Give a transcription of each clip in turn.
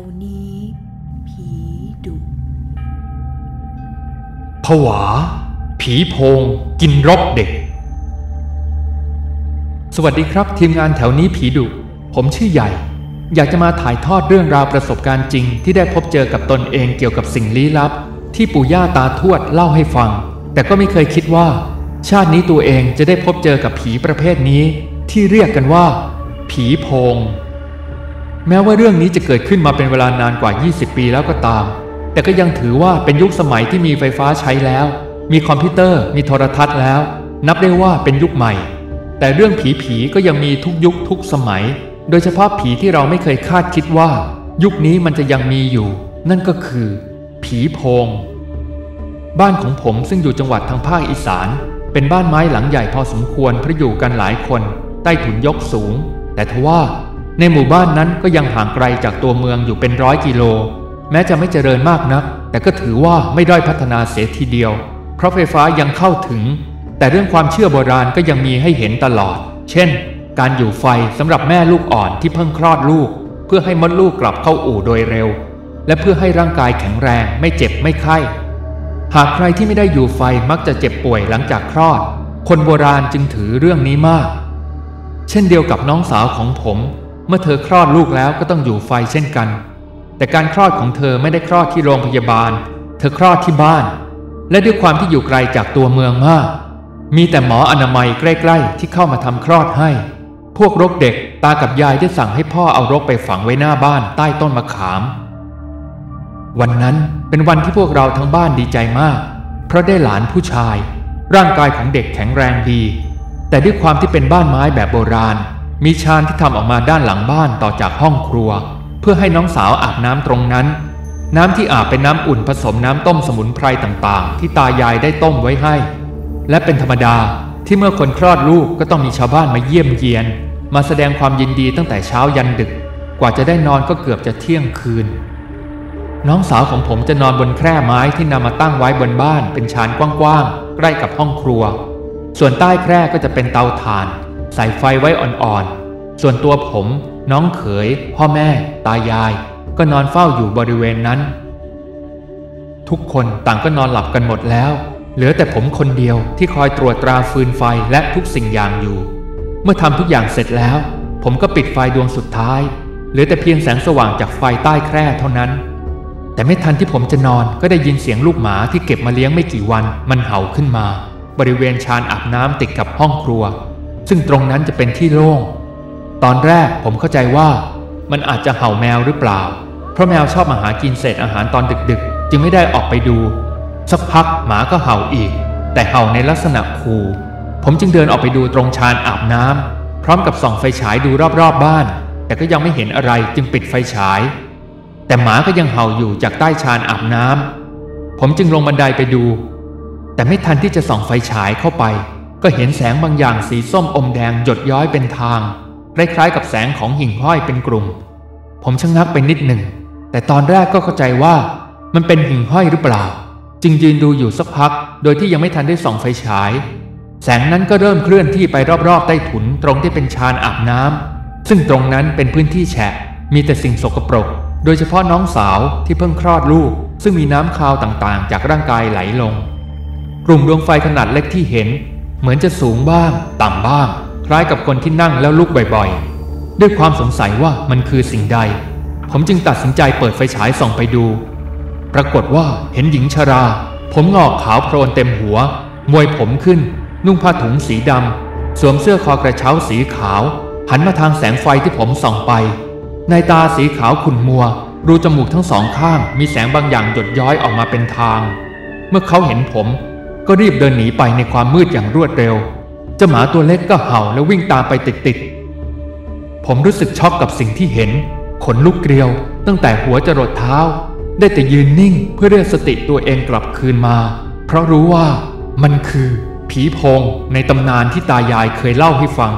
วนี้ ผีดุผวา ผีโพง กินรกเด็ก สวัสดีครับทีมงานแถวนี้ผีดุ ผมชื่อใหญ่ อยากจะมาถ่ายทอดเรื่องราวประสบการณ์จริง ที่ได้พบเจอกับตนเองเกี่ยวกับสิ่งลี้ลับ ที่ปู่ย่าตาทวดเล่าให้ฟัง แต่ก็ไม่เคยคิดว่า ชาตินี้ตัวเองจะได้พบเจอกับผีประเภทนี้ ที่เรียกกันว่า ผีโพง แม้ว่าเรื่องนี้จะเกิดขึ้นมาเป็นเวลานานกว่า 20 ปีแล้วก็ตาม แต่ก็ยังถือว่าเป็นยุคสมัยที่มีไฟฟ้าใช้แล้ว มีคอมพิวเตอร์ มีโทรทัศน์แล้ว นับได้ว่าเป็นยุคใหม่ แต่เรื่องผีผีๆก็ยังมีทุกยุคทุกสมัย โดยเฉพาะผีที่เราไม่เคยคาดคิดว่า ยุคนี้มันจะยังมีอยู่ นั่นก็คือ ผีโพง บ้านของผมซึ่งอยู่จังหวัดทางภาคอีสาน เป็นบ้านไม้หลังใหญ่พอสมควรเพราะอยู่กันหลายคน ใต้ถุนยกสูง แต่ทว่า ในหมู่บ้านนั้นก็ยังห่างไกลจากตัวเมืองอยู่เป็นร้อยกิโล แม้จะไม่เจริญมากนัก แต่ก็ถือว่าไม่ด้อยพัฒนาเสียทีเดียว เพราะไฟฟ้ายังเข้าถึง แต่เรื่องความเชื่อโบราณก็ยังมีให้เห็นตลอด เช่น การอยู่ไฟสำหรับแม่ลูกอ่อนที่เพิ่งคลอดลูก เพื่อให้มดลูกกลับเข้าอู่โดยเร็ว และเพื่อให้ร่างกายแข็งแรงไม่เจ็บไม่ไข้ หากใครที่ไม่ได้อยู่ไฟมักจะเจ็บป่วยหลังจากคลอด คนโบราณจึงถือเรื่องนี้มาก เช่นเดียวกับน้องสาวของผม เมื่อเธอคลอดลูกแล้วก็ต้องอยู่ไฟเช่นกัน แต่การคลอดของเธอไม่ได้คลอดที่โรงพยาบาล เธอคลอดที่บ้าน และด้วยความที่อยู่ไกลจากตัวเมืองมาก มีแต่หมออนามัยใกล้ๆ ที่เข้ามาทำคลอดให้ พวกรกเด็กตากับยายได้สั่งให้พ่อเอารกไปฝังไว้หน้าบ้านใต้ต้นมะขาม วันนั้นเป็นวันที่พวกเราทั้งบ้านดีใจมาก เพราะได้หลานผู้ชาย ร่างกายของเด็กแข็งแรงดี แต่ด้วยความที่เป็นบ้านไม้แบบโบราณ มีชานที่ทำออกมาด้านหลังบ้านต่อจากห้องครัว เพื่อให้น้องสาวอาบน้ำตรงนั้น น้ำที่อาบเป็นน้ำอุ่นผสมน้ำต้มสมุนไพรต่างๆ ที่ตายายได้ต้มไว้ให้ และเป็นธรรมดาที่เมื่อคนคลอดลูกก็ต้องมีชาวบ้านมาเยี่ยมเยียน มาแสดงความยินดีตั้งแต่เช้ายันดึก กว่าจะได้นอนก็เกือบจะเที่ยงคืน น้องสาวของผมจะนอนบนแคร่ไม้ที่นำมาตั้งไว้บนบ้านเป็นชานกว้างๆใกล้กับห้องครัว ส่วนใต้แคร่ก็จะเป็นเตาถ่าน ใส่ไฟไว้อ่อนๆ ส่วนตัวผม น้องเขย พ่อแม่ ตายาย ก็นอนเฝ้าอยู่บริเวณนั้น ทุกคนต่างก็นอนหลับกันหมดแล้ว เหลือแต่ผมคนเดียวที่คอยตรวจตราฟืนไฟและทุกสิ่งอย่างอยู่ เมื่อทำทุกอย่างเสร็จแล้ว ผมก็ปิดไฟดวงสุดท้าย เหลือแต่เพียงแสงสว่างจากไฟใต้แคร่เท่านั้นแต่ไม่ทันที่ผมจะนอนก็ได้ยินเสียงลูกหมาที่เก็บมาเลี้ยงไม่กี่วัน มันเห่าขึ้นมา บริเวณชานอาบน้ำติดกับห้องครัว ซึ่งตรงนั้นจะเป็นที่โล่ง ตอนแรกผมเข้าใจว่า มันอาจจะเห่าแมวหรือเปล่า เพราะแมวชอบมาหากินเศษอาหารตอนดึกๆ จึงไม่ได้ออกไปดู สักพักหมาก็เห่าอีก แต่เห่าในลักษณะขู่ผมจึงเดินออกไปดูตรงชานอาบน้ำพร้อมกับส่องไฟฉายดูรอบๆบบ้าน แต่ก็ยังไม่เห็นอะไรจึงปิดไฟฉาย แต่หมาก็ยังเห่าอยู่จากใต้ชานอาบน้ำผมจึงลงบันไดไปดู แต่ไม่ทันที่จะส่องไฟฉายเข้าไป ก็เห็นแสงบางอย่างสีส้มอมแดงหยดย้อยเป็นทางคล้ายๆกับแสงของหิ่งห้อยเป็นกลุ่ม ผมชะงักไปนิดหนึ่ง แต่ตอนแรกก็เข้าใจว่า มันเป็นหิ่งห้อยหรือเปล่า จึงยืนดูอยู่สักพัก โดยที่ยังไม่ทันได้ส่องไฟฉาย แสงนั้นก็เริ่มเคลื่อนที่ไปรอบๆใต้ถุนตรงที่เป็นชานอาบน้ำซึ่งตรงนั้นเป็นพื้นที่แฉะ มีแต่สิ่งสกปรก โดยเฉพาะน้องสาวที่เพิ่งคลอดลูก ซึ่งมีน้ำคาวต่างๆ จากร่างกายไหลลง กลุ่มดวงไฟขนาดเล็กที่เห็น เหมือนจะสูงบ้าง ต่ำบ้าง คล้ายกับคนที่นั่งแล้วลุกบ่อยๆ ด้วยความสงสัยว่ามันคือสิ่งใด ผมจึงตัดสินใจเปิดไฟฉายส่องไปดู ปรากฏว่าเห็นหญิงชรา ผมงอกขาวโพลนเต็มหัว มวยผมขึ้น นุ่งผ้าถุงสีดำ สวมเสื้อคอกระเช้าสีขาว หันมาทางแสงไฟที่ผมส่องไป ในตาสีขาวขุ่นมัว รูจมูกทั้งสองข้าง มีแสงบางอย่างหยดย้อยออกมาเป็นทาง เมื่อเขาเห็นผม ก็รีบเดินหนีไปในความมืดอย่างรวดเร็ว เจ้าหมาตัวเล็กก็เห่าและวิ่งตามไปติดๆ ผมรู้สึกช็อกกับสิ่งที่เห็น ขนลุกเกลียว ตั้งแต่หัวจรดเท้า ได้แต่ยืนนิ่งเพื่อเรียกสติตัวเองกลับคืนมา เพราะรู้ว่ามันคือผีโพงในตำนานที่ตายายเคยเล่าให้ฟัง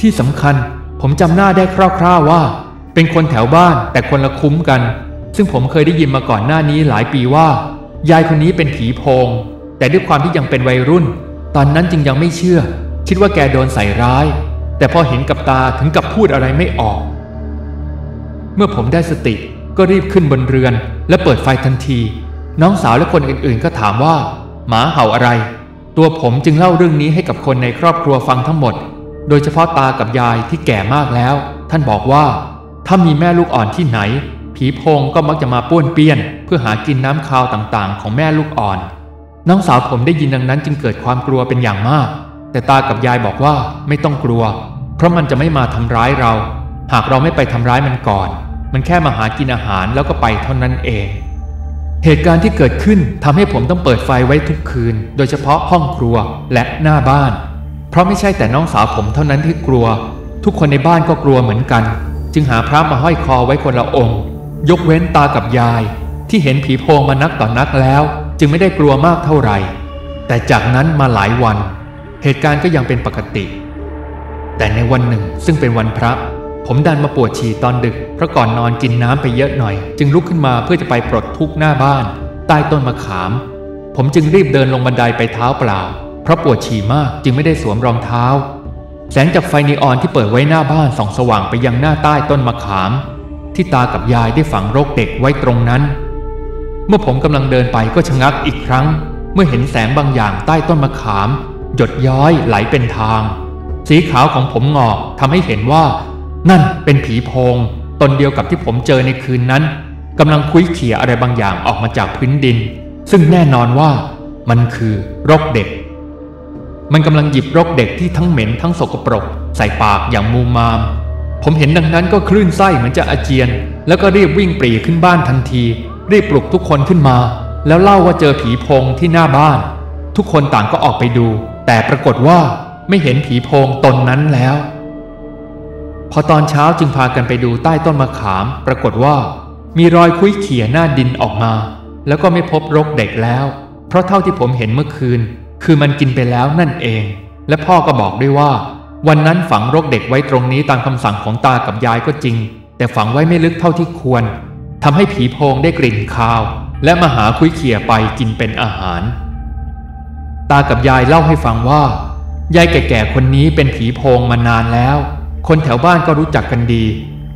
ที่สำคัญผมจำหน้าได้คร่าวๆว่า เป็นคนแถวบ้านแต่คนละคุ้มกัน ซึ่งผมเคยได้ยินมาก่อนหน้านี้หลายปีว่า ยายคนนี้เป็นผีโพง แต่ด้วยความที่ยังเป็นวัยรุ่น ตอนนั้นจึงยังไม่เชื่อ คิดว่าแกโดนใส่ร้าย แต่พอเห็นกับตาถึงกับพูดอะไรไม่ออก เมื่อผมได้สติก็รีบขึ้นบนเรือน และเปิดไฟทันที น้องสาวและคนอื่นๆ ก็ถามว่า หมาเห่าอะไร ตัวผมจึงเล่าเรื่องนี้ให้กับคนในครอบครัวฟังทั้งหมด โดยเฉพาะตากับยายที่แก่มากแล้ว ท่านบอกว่า ถ้ามีแม่ลูกอ่อนที่ไหน ผีโพงก็มักจะมาป้วนเปี้ยน เพื่อหากินน้ำคาวต่างๆ ของแม่ลูกอ่อน น้องสาวผมได้ยินดังนั้นจึงเกิดความกลัวเป็นอย่างมาก แต่ตากับยายบอกว่าไม่ต้องกลัว เพราะมันจะไม่มาทำร้ายเรา หากเราไม่ไปทำร้ายมันก่อน มันแค่มาหากินอาหารแล้วก็ไปเท่านั้นเอง เหตุการณ์ที่เกิดขึ้นทำให้ผมต้องเปิดไฟไว้ทุกคืน โดยเฉพาะห้องครัวและหน้าบ้าน เพราะไม่ใช่แต่น้องสาวผมเท่านั้นที่กลัว ทุกคนในบ้านก็กลัวเหมือนกัน จึงหาพระมาห้อยคอไว้คนละองค์ ยกเว้นตากับยาย ที่เห็นผีโพงมานักต่อนนักแล้ว จึงไม่ได้กลัวมากเท่าไหร่ แต่จากนั้นมาหลายวัน เหตุการณ์ก็ยังเป็นปกติ แต่ในวันหนึ่งซึ่งเป็นวันพระ ผมดันมาปวดฉี่ตอนดึกเพราะก่อนนอนกินน้ำไปเยอะหน่อย จึงลุกขึ้นมาเพื่อจะไปปลดทุกข์หน้าบ้าน ใต้ต้นมะขาม ผมจึงรีบเดินลงบันไดไปเท้าเปล่า เพราะปวดฉี่มากจึงไม่ได้สวมรองเท้า แสงจากไฟนีออนที่เปิดไว้หน้าบ้านส่องสว่างไปยังหน้าใต้ต้นมะขาม ที่ตากับยายได้ฝังรกเด็กไว้ตรงนั้น เมื่อผมกำลังเดินไปก็ชะงักอีกครั้ง เมื่อเห็นแสงบางอย่างใต้ต้นมะขาม หยดย้อยไหลเป็นทาง สีขาวของผมงอกทำให้เห็นว่า นั่นเป็นผีโพงตนเดียวกับที่ผมเจอในคืนนั้นกำลังคุยเขี่ยอะไรบางอย่างออกมาจากพื้นดิน ซึ่งแน่นอนว่ามันคือรกเด็ก มันกำลังหยิบรกเด็กที่ทั้งเหม็นทั้งสกปรก ใส่ปากอย่างมูมาม ผมเห็นดังนั้นก็คลื่นไส้เหมือนจะอาเจียน แล้วก็รีบวิ่งปรีขึ้นบ้านทันที รีบปลุกทุกคนขึ้นมา แล้วเล่าว่าเจอผีพงที่หน้าบ้าน ทุกคนต่างก็ออกไปดู แต่ปรากฏว่าไม่เห็นผีพงตนนั้นแล้ว พอตอนเช้าจึงพากันไปดูใต้ต้นมะขาม ปรากฏว่า มีรอยคุ้ยเขี่ยหน้าดินออกมา แล้วก็ไม่พบรกเด็กแล้ว เพราะเท่าที่ผมเห็นเมื่อคืน คือมันกินไปแล้วนั่นเอง และพ่อก็บอกด้วยว่า วันนั้นฝังรกเด็กไว้ตรงนี้ตามคำสั่งของตากับยายก็จริง แต่ฝังไว้ไม่ลึกเท่าที่ควร ทำให้ผีโพงได้กลิ่นคาว และมาหาคุยเขี่ยไปกินเป็นอาหาร ตากับยายเล่าให้ฟังว่า ยายแก่ๆคนนี้เป็นผีโพงมานานแล้ว คนแถวบ้านก็รู้จักกันดี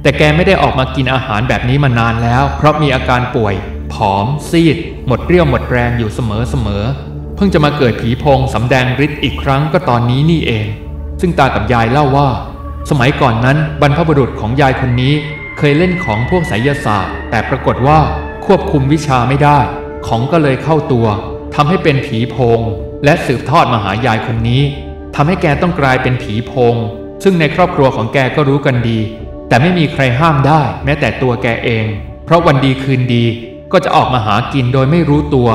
แต่แกไม่ได้ออกมากินอาหารแบบนี้มานานแล้ว เพราะมีอาการป่วย ผอม ซีด หมดเรี่ยวหมดแรงอยู่เสมอๆเพิ่งจะมาเกิดผีโพงสำแดงฤทธิ์อีกครั้งก็ตอนนี้นี่เอง ซึ่งตากับยายเล่าว่า สมัยก่อนนั้นบรรพบุรุษของยายคนนี้ เคยเล่นของพวกไสยศาสตร์ แต่ปรากฏว่าควบคุมวิชาไม่ได้ ของก็เลยเข้าตัวทำให้เป็นผีโพง และสืบทอดมาหายายคนนี้ทำให้แกต้องกลายเป็นผีโพง ซึ่งในครอบครัวของแกก็รู้กันดี แต่ไม่มีใครห้ามได้ แม้แต่ตัวแกเอง เพราะวันดีคืนดีก็จะออกมาหากินโดยไม่รู้ตัว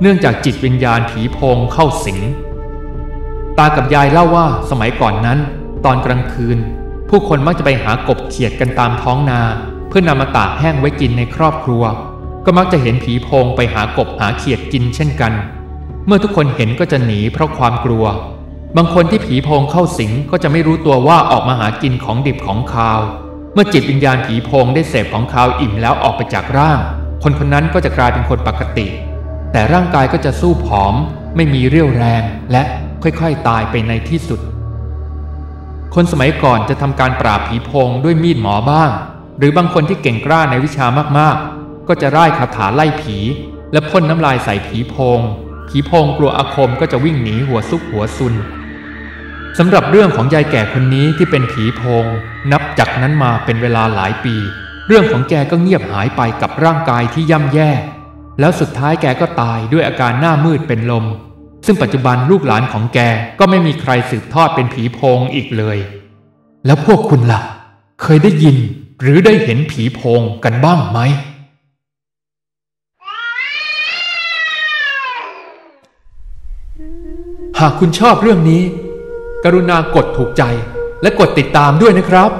เนื่องจากจิตวิญญาณผีโพงเข้าสิงตากับยายเล่าว่าสมัยก่อนนั้น ตอนกลางคืน ผู้คนมักจะไปหากบเขียดกันตามท้องนา เพื่อนำมาตากแห้งไว้กินในครอบครัว ก็มักจะเห็นผีโพงไปหากบหาเขียดกินเช่นกัน เมื่อทุกคนเห็นก็จะหนีเพราะความกลัว บางคนที่ผีโพงเข้าสิงก็จะไม่รู้ตัวว่าออกมาหากินของดิบของคาว เมื่อจิตวิญญาณผีโพงได้เสพของคาวอิ่มแล้วออกไปจากร่าง คนคนนั้นก็จะกลายเป็นคนปกติ แต่ร่างกายก็จะสู้ผอม ไม่มีเรี่ยวแรงและค่อยๆ ตายไปในที่สุด คนสมัยก่อนจะทำการปราบผีโพงด้วยมีดหมอบ้าง หรือบางคนที่เก่งกล้าในวิชามากๆ ก็จะร่ายคาถาไล่ผี และพ่นน้ำลายใส่ผีโพง ผีโพงกลัวอาคมก็จะวิ่งหนีหัวซุกหัวซุนสำหรับเรื่องของยายแก่คนนี้ที่เป็นผีโพง นับจากนั้นมาเป็นเวลาหลายปี เรื่องของแกก็เงียบหายไปกับร่างกายที่ย่ำแย่ แล้วสุดท้ายแกก็ตายด้วยอาการหน้ามืดเป็นลม ซึ่งปัจจุบันลูกหลานของแกก็ไม่มีใครสืบทอดเป็นผีโพงอีกเลย แล้วพวกคุณล่ะ เคยได้ยินหรือได้เห็นผีโพงกันบ้างไหม หากคุณชอบเรื่องนี้ กรุณากดถูกใจและกดติดตามด้วยนะครับ